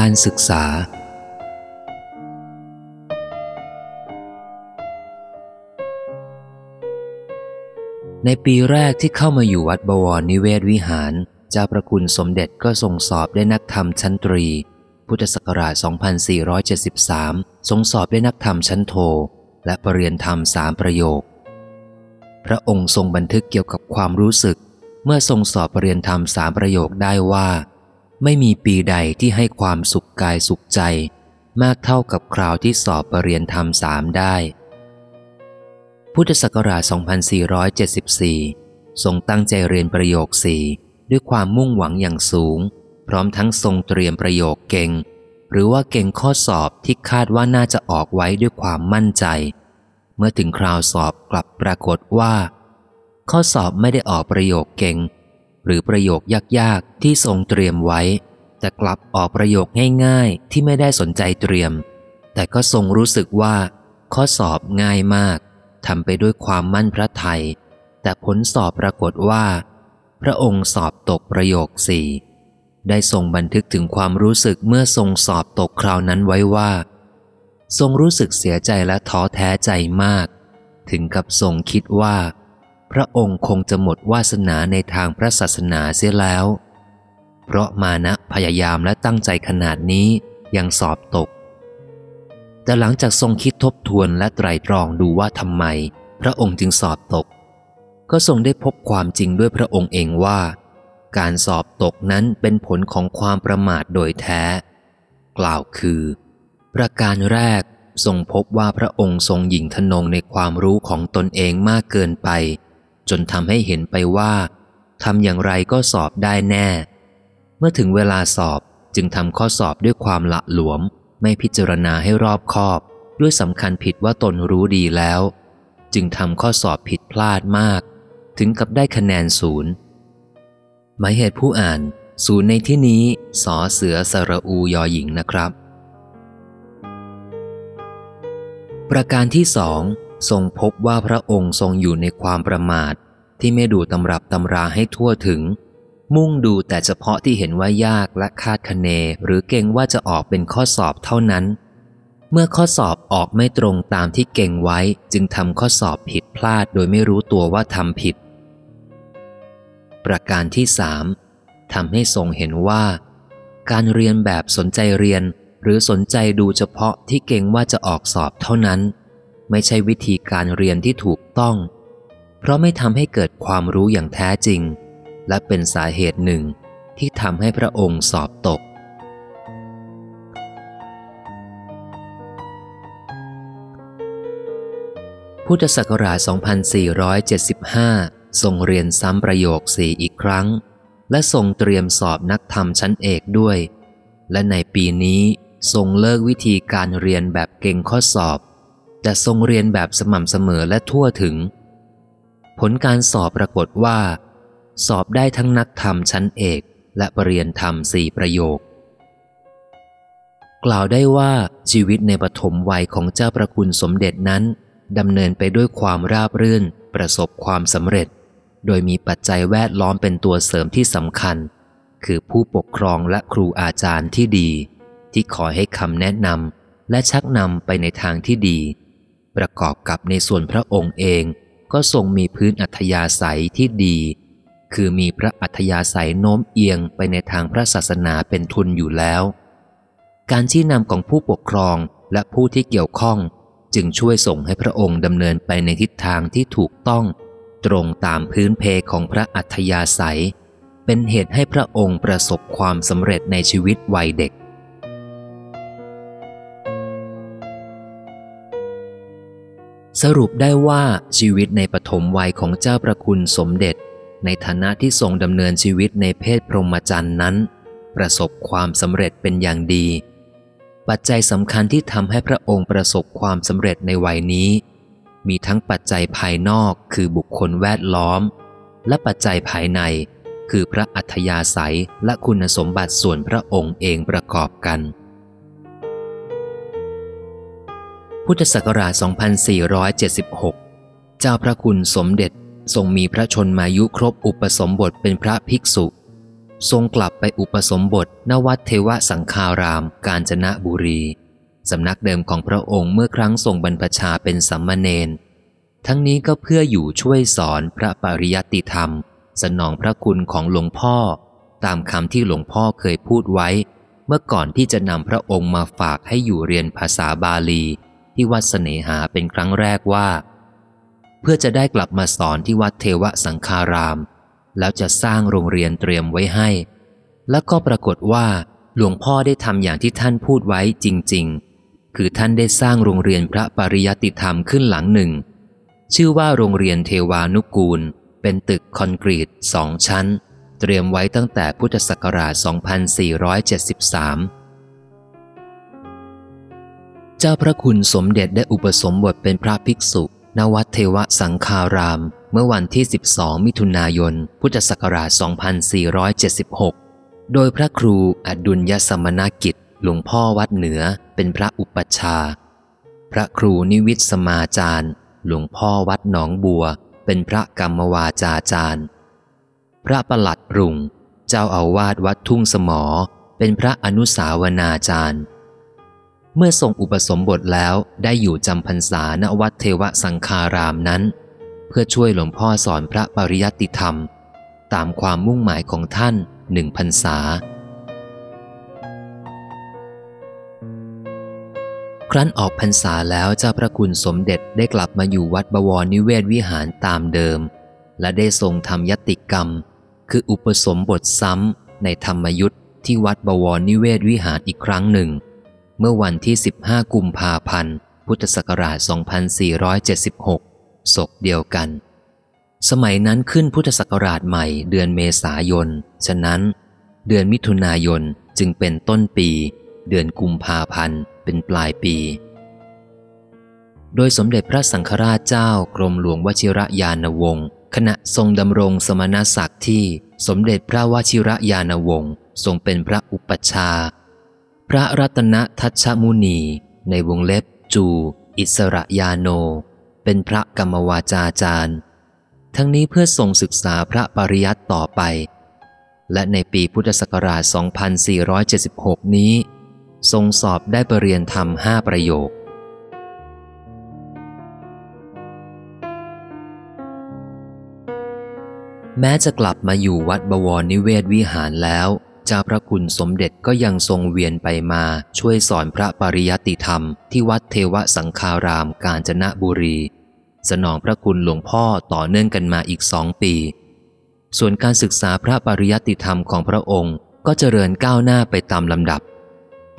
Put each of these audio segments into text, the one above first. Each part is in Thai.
การศึกษา ในปีแรกที่เข้ามาอยู่วัดบวรนิเวศวิหาร เจ้าประคุณสมเด็จก็ทรงสอบได้นักธรรมชั้นตรี พุทธศักราช 2473 ทรงสอบได้นักธรรมชั้นโท และปรริญญธรรมสามประโยค พระองค์ทรงบันทึกเกี่ยวกับความรู้สึก เมื่อทรงสอบปรริญญธรรมสามประโยคได้ว่า ไม่มีปีใดที่ให้ความสุขกายสุขใจ มากเท่ากับคราวที่สอบปรริญญาธรรมสามได้ พุทธศักราช 2474 ทรงตั้งใจเรียนประโยคสี่ด้วยความมุ่งหวังอย่างสูง พร้อมทั้งทรงเตรียมประโยคเก่ง หรือว่าเก่งข้อสอบที่คาดว่าน่าจะออกไว้ด้วยความมั่นใจ เมื่อถึงคราวสอบกลับปรากฏว่า ข้อสอบไม่ได้ออกประโยคเก่ง หรือประโยคยากๆ ที่ทรงเตรียมไว้ แต่กลับออกประโยคง่ายๆ ที่ไม่ได้สนใจเตรียม แต่ก็ทรงรู้สึกว่า ข้อสอบง่ายมากทำไปด้วยความมั่นพระไทยแต่ผลสอบปรากฏว่า พระองค์สอบตกประโยคสี่ได้ทรงบันทึกถึงความรู้สึกเมื่อทรงสอบตกคราวนั้นไว้ว่า ทรงรู้สึกเสียใจและท้อแท้ใจมาก ถึงกับทรงคิดว่า พระองค์คงจะหมดวาสนาในทางพระศาสนาเสียแล้ว เพราะมานะพยายามและตั้งใจขนาดนี้ยังสอบตก แต่หลังจากทรงคิดทบทวนและไตรตรองดูว่าทำไม พระองค์จึงสอบตก ก็ทรงได้พบความจริงด้วยพระองค์เองว่า การสอบตกนั้นเป็นผลของความประมาทโดยแท้ กล่าวคือ ประการแรกทรงพบว่าพระองค์ทรงหยิ่งทนงในความรู้ของตนเองมากเกินไป จนทำให้เห็นไปว่าทำอย่างไรก็สอบได้แน่ เมื่อถึงเวลาสอบจึงทำข้อสอบด้วยความละหลวม ไม่พิจารณาให้รอบคอบ ด้วยสำคัญผิดว่าตนรู้ดีแล้ว จึงทำข้อสอบผิดพลาดมาก ถึงกับได้คะแนนศูนย์หมายเหตุผู้อ่าน ศูนย์ในที่นี้สอเสือสระอูยอหญิงนะครับ ประการที่สอง ทรงพบว่าพระองค์ทรงอยู่ในความประมาท ที่ไม่ดูตำรับตำราให้ทั่วถึง มุ่งดูแต่เฉพาะที่เห็นว่ายากและคาดคะเน หรือเก่งว่าจะออกเป็นข้อสอบเท่านั้น เมื่อข้อสอบออกไม่ตรงตามที่เก่งไว้จึงทำข้อสอบผิดพลาดโดยไม่รู้ตัวว่าทำผิด ประการที่สามทำให้ทรงเห็นว่า การเรียนแบบสนใจเรียนหรือสนใจดูเฉพาะที่เก่งว่าจะออกสอบเท่านั้น ไม่ใช่วิธีการเรียนที่ถูกต้อง เพราะไม่ทำให้เกิดความรู้อย่างแท้จริง และเป็นสาเหตุหนึ่งที่ทำให้พระองค์สอบตก พุทธศักราช 2475 ทรงเรียนซ้ำประโยคสี่อีกครั้ง และทรงเตรียมสอบนักธรรมชั้นเอกด้วย และในปีนี้ทรงเลิกวิธีการเรียนแบบเก่งข้อสอบ แต่ทรงเรียนแบบสม่ำเสมอและทั่วถึง ผลการสอบปรากฏว่า สอบได้ทั้งนักธรรมชั้นเอกและปรริญญาธรรมสี่ประโยค กล่าวได้ว่าชีวิตในปฐมวัยของเจ้าประคุณสมเด็จนั้นดำเนินไปด้วยความราบรื่น ประสบความสำเร็จ โดยมีปัจจัยแวดล้อมเป็นตัวเสริมที่สำคัญ คือผู้ปกครองและครูอาจารย์ที่ดี ที่คอยให้คำแนะนำและชักนำไปในทางที่ดี ประกอบกับในส่วนพระองค์เองก็ทรงมีพื้นอัธยาศัยที่ดี คือมีพระอัธยาศัยโน้มเอียงไปในทางพระศาสนาเป็นทุนอยู่แล้ว การชี้นำของผู้ปกครองและผู้ที่เกี่ยวข้อง จึงช่วยส่งให้พระองค์ดำเนินไปในทิศทางที่ถูกต้อง ตรงตามพื้นเพของพระอัธยาศัย เป็นเหตุให้พระองค์ประสบความสำเร็จในชีวิตวัยเด็ก สรุปได้ว่าชีวิตในปฐมวัยของเจ้าประคุณสมเด็จ ในฐานะที่ทรงดำเนินชีวิตในเพศพรหมจรรย์นั้น ประสบความสำเร็จเป็นอย่างดี ปัจจัยสำคัญที่ทำให้พระองค์ประสบความสำเร็จในวัยนี้ มีทั้งปัจจัยภายนอกคือบุคคลแวดล้อม และปัจจัยภายใน คือพระอัธยาศัยและคุณสมบัติส่วนพระองค์เองประกอบกัน พุทธศักราช 2476 เจ้าพระคุณสมเด็จทรงมีพระชนมายุครบอุปสมบทเป็นพระภิกษุ ทรงกลับไปอุปสมบทณวัดเทวสังคารามกาญจนบุรี สำนักเดิมของพระองค์เมื่อครั้งทรงบรรพชาเป็นสัมมาเนน ทั้งนี้ก็เพื่ออยู่ช่วยสอนพระปริยัติธรรม สนองพระคุณของหลวงพ่อ ตามคำที่หลวงพ่อเคยพูดไว้ เมื่อก่อนที่จะนำพระองค์มาฝากให้อยู่เรียนภาษาบาลี ที่วัดเสนหาเป็นครั้งแรกว่า เพื่อจะได้กลับมาสอนที่วัดเทวสังคาราม แล้วจะสร้างโรงเรียนเตรียมไว้ให้ แล้วก็ปรากฏว่า หลวงพ่อได้ทำอย่างที่ท่านพูดไว้จริง ๆ คือท่านได้สร้างโรงเรียนพระปริยติธรรมขึ้นหลังหนึ่ง ชื่อว่าโรงเรียนเทวานุกูล เป็นตึกคอนกรีตสองชั้น เตรียมไว้ตั้งแต่พุทธศักราช 2473 เจ้าพระคุณสมเด็จได้อุปสมบทเป็นพระภิกษุ ณ วัดเทวสังคาราม เมื่อวันที่ 12 มิถุนายน พุทธศักราช 2476 โดยพระครูอดุลยสมณกิจ หลวงพ่อวัดเหนือ เป็นพระอุปชฌาพระครูนิวิตสมาจารย์ หลวงพ่อวัดหนองบัว เป็นพระกรรมวาจาจารย์ พระประหลัดรุ่ง เจ้าอาวาสวัดทุ่งสมอ เป็นพระอนุสาวนาจารย์ เมื่อทรงอุปสมบทแล้วได้อยู่จำพรรษาณวัดเทวสังคารามนั้น เพื่อช่วยหลวงพ่อสอนพระปริยัติธรรม ตามความมุ่งหมายของท่านหนึ่งพรรษา ครั้นออกพรรษาแล้วเจ้าพระคุณสมเด็จได้กลับมาอยู่วัดบวรนิเวศวิหารตามเดิม และได้ทรงทำยติกรรม คืออุปสมบทซ้ำในธรรมยุทธ์ที่วัดบวรนิเวศวิหารอีกครั้งหนึ่ง เมื่อวันที่ 15 กุมภาพันธ์ พุทธศักราช 2476 ศกเดียวกัน สมัยนั้นขึ้นพุทธศักราชใหม่เดือนเมษายน ฉะนั้น เดือนมิถุนายนจึงเป็นต้นปี เดือนกุมภาพันธ์เป็นปลายปี โดยสมเด็จพระสังฆราชเจ้ากรมหลวงวชิระยานวงศ์ขณะทรงดำรงสมณศักดิ์ที่สมเด็จพระวชิระยานวงศ์ทรงเป็นพระอุปัชฌาย์ พระรัตนทัชมุนีในวงเล็บจู อิสระยาโน เป็นพระกรรมวาจาจารย์ ทั้งนี้เพื่อทรงศึกษาพระปริยัติต่อไป และในปีพุทธศักราช 2476 นี้ ทรงสอบได้ปรริญญาธรรมห้าประโยคแม้จะกลับมาอยู่วัดบวรนิเวศวิหารแล้ว เจ้าพระคุณสมเด็จก็ยังทรงเวียนไปมาช่วยสอนพระปริยัติธรรมที่วัดเทวสังคารามกาญจนบุรี สนองพระคุณหลวงพ่อต่อเนื่องกันมาอีกสองปี ส่วนการศึกษาพระปริยัติธรรมของพระองค์ก็เจริญก้าวหน้าไปตามลำดับ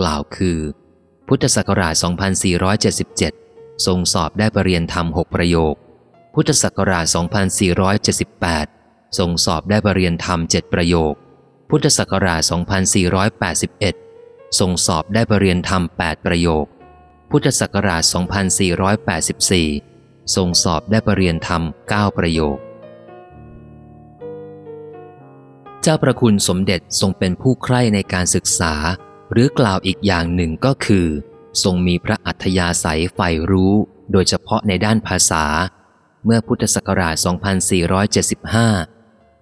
กล่าวคือ พุทธศักราช 2477 ทรงสอบได้ปรริญญธรรม 6 ประโยค พุทธศักราช 2478 ทรงสอบได้ปรริญญธรรม 7 ประโยค พุทธศักราช 2481ทรงสอบได้ปรริญญาธรรม 8 ประโยค พุทธศักราช 2484ทรงสอบได้ปรริญญาธรรม 9 ประโยค เจ้าประคุณสมเด็จทรงเป็นผู้ใคร่ในการศึกษา หรือกล่าวอีกอย่างหนึ่งก็คือ ทรงมีพระอัธยาศัยใฝ่รู้ โดยเฉพาะในด้านภาษา เมื่อพุทธศักราช 2475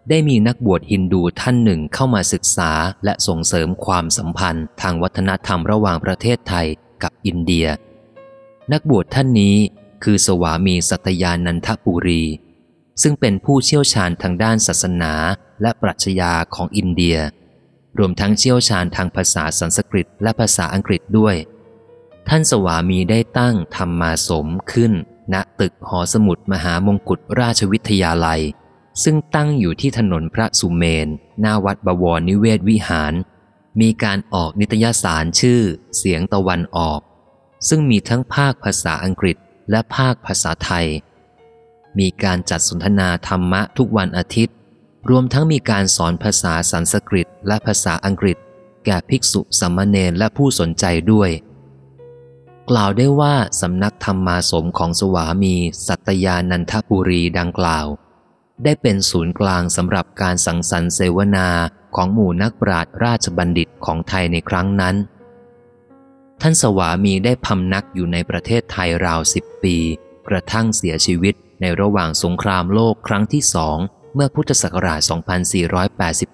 ได้มีนักบวชฮินดูท่านหนึ่งเข้ามาศึกษาและส่งเสริมความสัมพันธ์ทางวัฒนธรรมระหว่างประเทศไทยกับอินเดีย นักบวชท่านนี้คือสวามีสัตยานันทปุรี ซึ่งเป็นผู้เชี่ยวชาญทางด้านศาสนาและปรัชญาของอินเดีย รวมทั้งเชี่ยวชาญทางภาษาสันสกฤตและภาษาอังกฤษด้วย ท่านสวามีได้ตั้งธรรมมาสมขึ้น ณตึกหอสมุดมหามงกุฎราชวิทยาลัย ซึ่งตั้งอยู่ที่ถนนพระสุเมน หน้าวัดบวรนิเวศวิหาร มีการออกนิตยสารชื่อ เสียงตะวันออก ซึ่งมีทั้งภาคภาษาอังกฤษและภาคภาษาไทย มีการจัดสนทนาธรรมะทุกวันอาทิตย์ รวมทั้งมีการสอนภาษาสันสกฤตและภาษาอังกฤษ แก่ภิกษุสามเณรและผู้สนใจด้วย กล่าวได้ว่าสำนักธรรมมาสมของสวามี สัตยานันทปุรีดังกล่าว ได้เป็นศูนย์กลางสำหรับการสังสรรค์เสวนาของหมู่นักปราชญ์ราชบัณฑิตของไทยในครั้งนั้น ท่านสวามีได้พำนักอยู่ในประเทศไทยราวสิบปี กระทั่งเสียชีวิตในระหว่างสงครามโลกครั้งที่สองเมื่อพุทธศักราช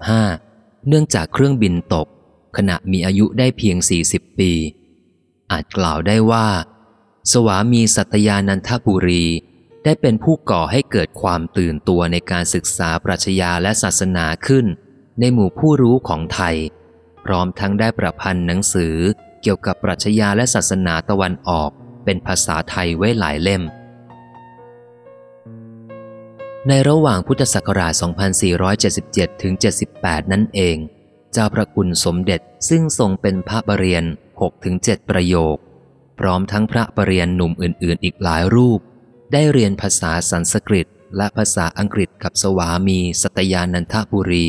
2485 เนื่องจากเครื่องบินตก ขณะมีอายุได้เพียง 40 ปี อาจกล่าวได้ว่า สวามีสัตยานันทบุรี ได้เป็นผู้ก่อให้เกิดความตื่นตัวในการศึกษาปรัชญาและศาสนาขึ้น ในหมู่ผู้รู้ของไทย พร้อมทั้งได้ประพันธ์หนังสือเกี่ยวกับปรัชญาและศาสนาตะวันออก เป็นภาษาไทยไว้หลายเล่ม ในระหว่างพุทธศักราช 2477 ถึง 78 นั่นเอง เจ้าพระคุณสมเด็จซึ่งทรงเป็นพระบรเรียน6-7ประโยค พร้อมทั้งพระบรเรียนหนุ่มอื่น ๆ อีกหลายรูป ได้เรียนภาษาสันสกฤตและภาษาอังกฤษกับสวามีสัตยานันทบุรี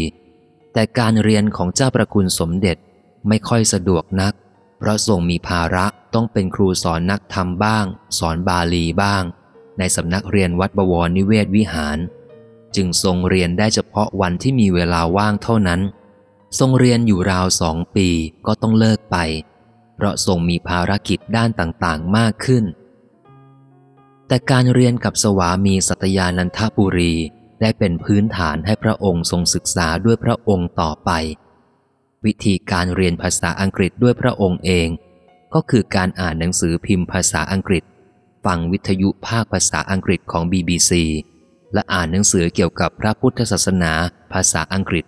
แต่การเรียนของเจ้าประคุณสมเด็จไม่ค่อยสะดวกนัก เพราะทรงมีภาระต้องเป็นครูสอนนักธรรมบ้าง สอนบาลีบ้าง ในสำนักเรียนวัดบวรนิเวศวิหาร จึงทรงเรียนได้เฉพาะวันที่มีเวลาว่างเท่านั้น ทรงเรียนอยู่ราวสองปีก็ต้องเลิกไป เพราะทรงมีภารกิจด้านต่างๆมากขึ้น แต่การเรียนกับสวามีสัตยานันทบุรีได้เป็นพื้นฐานให้พระองค์ทรงศึกษาด้วยพระองค์ต่อไป วิธีการเรียนภาษาอังกฤษด้วยพระองค์เอง ก็คือการอ่านหนังสือพิมพ์ภาษาอังกฤษ ฟังวิทยุภาคภาษาอังกฤษของ BBC และอ่านหนังสือเกี่ยวกับพระพุทธศาสนาภาษาอังกฤษ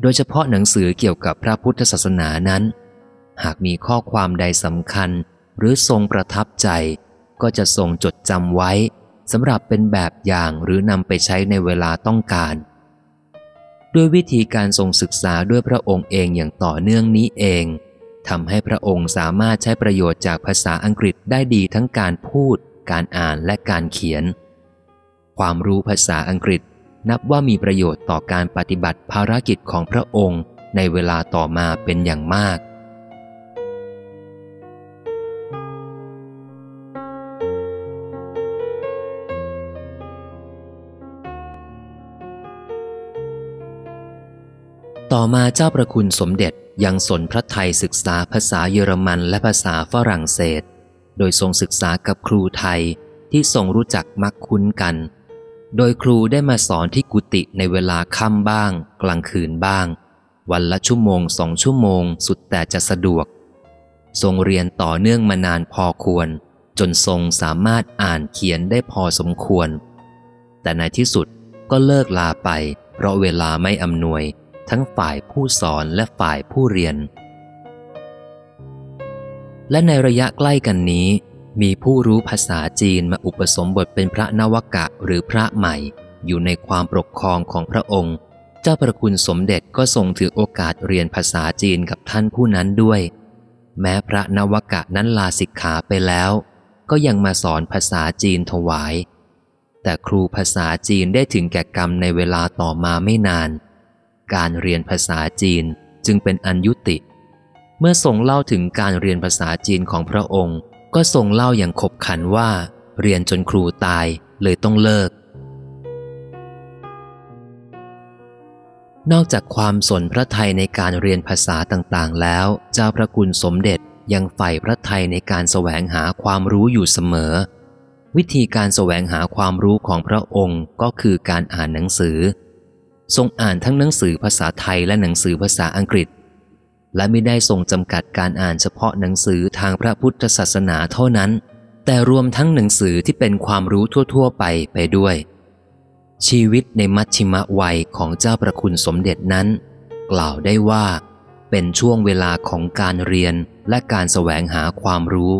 โดยเฉพาะหนังสือเกี่ยวกับพระพุทธศาสนานั้น หากมีข้อความใดสำคัญหรือทรงประทับใจ ก็จะทรงจดจำไว้สำหรับเป็นแบบอย่างหรือนำไปใช้ในเวลาต้องการ ด้วยวิธีการทรงศึกษาด้วยพระองค์เองอย่างต่อเนื่องนี้เองทำให้พระองค์สามารถใช้ประโยชน์จากภาษาอังกฤษได้ดีทั้งการพูด การอ่านและการเขียน ความรู้ภาษาอังกฤษนับว่ามีประโยชน์ต่อการปฏิบัติภารกิจของพระองค์ในเวลาต่อมาเป็นอย่างมาก ต่อมาเจ้าประคุณสมเด็จยังสนพระไทยศึกษาภาษาเยอรมันและภาษาฝรั่งเศส โดยทรงศึกษากับครูไทยที่ทรงรู้จักมักคุ้นกัน โดยครูได้มาสอนที่กุฏิในเวลาค่ำบ้าง กลางคืนบ้าง วันละชั่วโมงสองชั่วโมงสุดแต่จะสะดวก ทรงเรียนต่อเนื่องมานานพอควร จนทรงสามารถอ่านเขียนได้พอสมควร แต่ในที่สุดก็เลิกลาไป เพราะเวลาไม่อำนวย ทั้งฝ่ายผู้สอนและฝ่ายผู้เรียน และในระยะใกล้กันนี้ มีผู้รู้ภาษาจีนมาอุปสมบทเป็นพระนวกะหรือพระใหม่ อยู่ในความปกครองของพระองค์ เจ้าประคุณสมเด็จก็ทรงถือโอกาสเรียนภาษาจีนกับท่านผู้นั้นด้วย แม้พระนวกะนั้นลาสิกขาไปแล้ว ก็ยังมาสอนภาษาจีนถวายแต่ครูภาษาจีนได้ถึงแก่กรรมในเวลาต่อมาไม่นาน การเรียนภาษาจีนจึงเป็นอันยุติ เมื่อทรงเล่าถึงการเรียนภาษาจีนของพระองค์ ก็ทรงเล่าอย่างขบขันว่า เรียนจนครูตายเลยต้องเลิก นอกจากความสนพระไทยในการเรียนภาษาต่างๆ แล้ว เจ้าพระคุณสมเด็จยังใฝ่พระไทยในการแสวงหาความรู้อยู่เสมอ วิธีการแสวงหาความรู้ของพระองค์ก็คือการอ่านหนังสือ ทรงอ่านทั้งหนังสือภาษาไทยและหนังสือภาษาอังกฤษ และไม่ได้ทรงจำกัดการอ่านเฉพาะหนังสือทางพระพุทธศาสนาเท่านั้น แต่รวมทั้งหนังสือที่เป็นความรู้ทั่ว ๆ ไปไปด้วย ชีวิตในมัชชิมวัยของเจ้าประคุณสมเด็จนั้น กล่าวได้ว่า เป็นช่วงเวลาของการเรียนและการแสวงหาความรู้